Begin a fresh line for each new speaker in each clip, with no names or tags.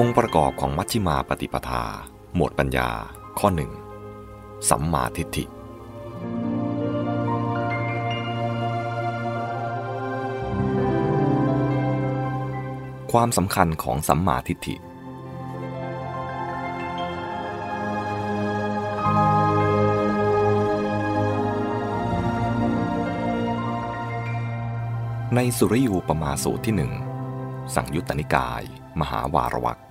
องค์ประกอบของมัชฌิมาปฏิปทา หมวดปัญญา ข้อหนึ่งสัมมาทิฏฐิ ความสำคัญของสัมมาทิฏฐิ ในสุริยูปมาสูตรที่หนึ่ง สังยุตตนิกาย มหาวารวรรค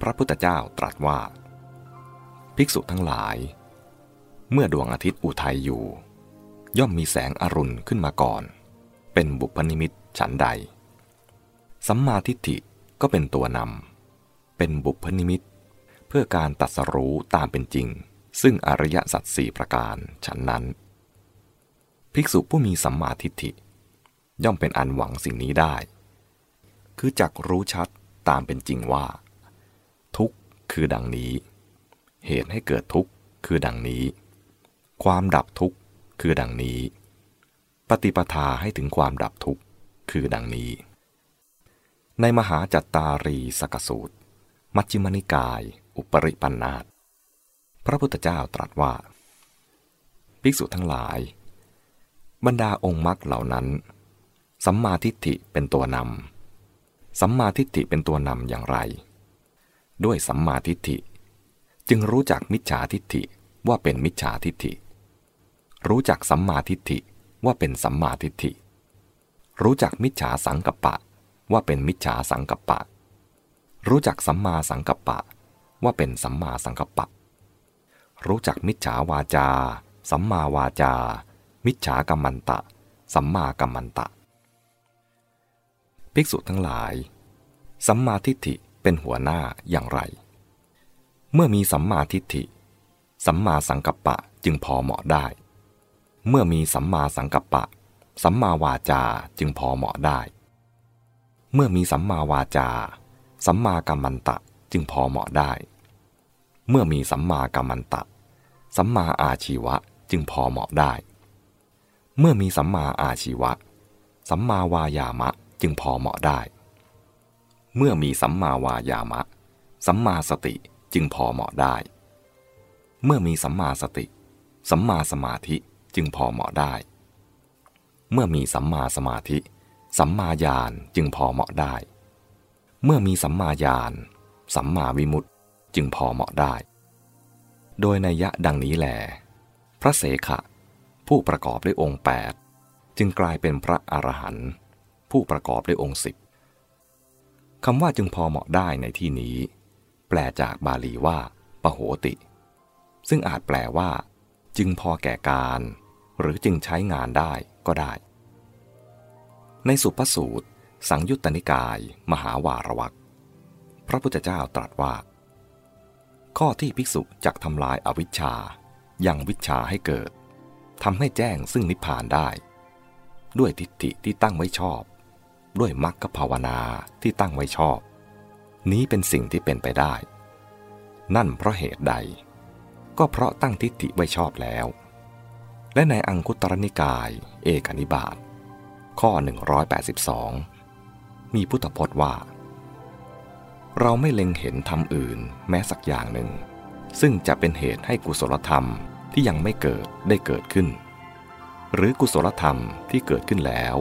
พระพุทธเจ้าตรัสว่า ภิกษุทั้งหลาย เมื่อดวงอาทิตย์อุทัยอยู่ ย่อมมีแสงอรุณขึ้นมาก่อน เป็นบุพนิมิตฉันใด สัมมาทิฏฐิก็เป็นตัวนำเป็นบุพนิมิต เพื่อการตรัสรู้ตามเป็นจริง ซึ่งอริยสัจสี่ประการฉันนั้น ภิกษุผู้มีสัมมาทิฏฐิ ย่อมเป็นอันหวังสิ่งนี้ได้ คือจักรู้ชัดตามเป็นจริงว่า ทุกข์คือดังนี้ เหตุให้เกิดทุกข์คือดังนี้ ความดับทุกข์คือดังนี้ ปฏิปทาให้ถึงความดับทุกข์คือดังนี้ ในมหาจัตตารีสกสูตร มัชฌิมนิกาย อุปริปันธาตพระพุทธเจ้าตรัสว่า ภิกษุทั้งหลาย บรรดาองค์มรรคเหล่านั้น สัมมาทิฏฐิเป็นตัวนำสัมมาทิฏฐิเป็นตัวนำอย่างไร ด้วยสัมมาทิฏฐิ จึงรู้จักมิจฉาทิฏฐิว่าเป็นมิจฉาทิฏฐิ รู้จักสัมมาทิฏฐิว่าเป็นสัมมาทิฏฐิ รู้จักมิจฉาสังกัปปะ ว่าเป็นมิจฉาสังกัปปะ รู้จักสัมมาสังกัปปะ ว่าเป็นสัมมาสังกัปปะ รู้จักมิจฉาวาจา สัมมาวาจา มิจฉากัมมันตะ สัมมากัมมันตะ ภิกษุทั้งหลาย สัมมาทิฏฐิ เป็นหัวหน้าอย่างไร เมื่อมีสัมมาทิฏฐิ สัมมาสังกัปปะจึงพอเหมาะได้ เมื่อมีสัมมาสังกัปปะ สัมมาวาจาจึงพอเหมาะได้ เมื่อมีสัมมาวาจา สัมมากัมมันตะจึงพอเหมาะได้ เมื่อมีสัมมากัมมันตะ สัมมาอาชีวะจึงพอเหมาะได้ เมื่อมีสัมมาอาชีวะ สัมมาวายามะจึงพอเหมาะได้ เมื่อมีสัมมาวายามะ สัมมาสติจึงพอเหมาะได้ เมื่อมีสัมมาสติ สัมมาสมาธิจึงพอเหมาะได้ เมื่อมีสัมมาสมาธิ สัมมาญาณจึงพอเหมาะได้ เมื่อมีสัมมาญาณสัมมาวิมุตติจึงพอเหมาะได้ โดยนัยยะดังนี้แหลพระเสขะ ผู้ประกอบด้วยองค์ 8 จึงกลายเป็นพระอรหันต์ผู้ประกอบด้วยองค์สิบ คำว่าจึงพอเหมาะได้ในที่นี้ แปลจากบาลีว่าปโหติ ซึ่งอาจแปลว่า จึงพอแก่การ หรือจึงใช้งานได้ก็ได้ ในสุภสูตร สังยุตตนิกาย มหาวารวักพระพุทธเจ้าตรัสว่า ข้อที่ภิกษุจักทำลายอวิชชายังวิชชาให้เกิดทำให้แจ้งซึ่งนิพพานได้ ด้วยทิฏฐิที่ตั้งไว้ชอบ ด้วยมรรคภาวนาที่ตั้งไว้ชอบ นี้เป็นสิ่งที่เป็นไปได้ นั่นเพราะเหตุใด ก็เพราะตั้งทิฏฐิไว้ชอบแล้ว และในอังคุตรนิกาย เอกนิบาตข้อ 182 มีพุทธพจน์ว่า เราไม่เล็งเห็นธรรมอื่นแม้สักอย่างหนึ่ง ซึ่งจะเป็นเหตุให้กุศลธรรมที่ยังไม่เกิดได้เกิดขึ้น หรือกุศลธรรมที่เกิดขึ้นแล้ว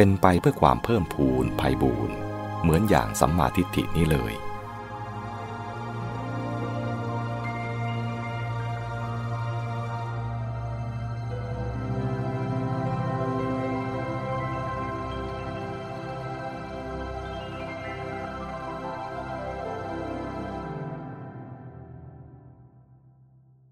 เป็นไปเพื่อความเพิ่มพูนภัยบูนเหมือนอย่างสัมมาทิฏฐินี้เลย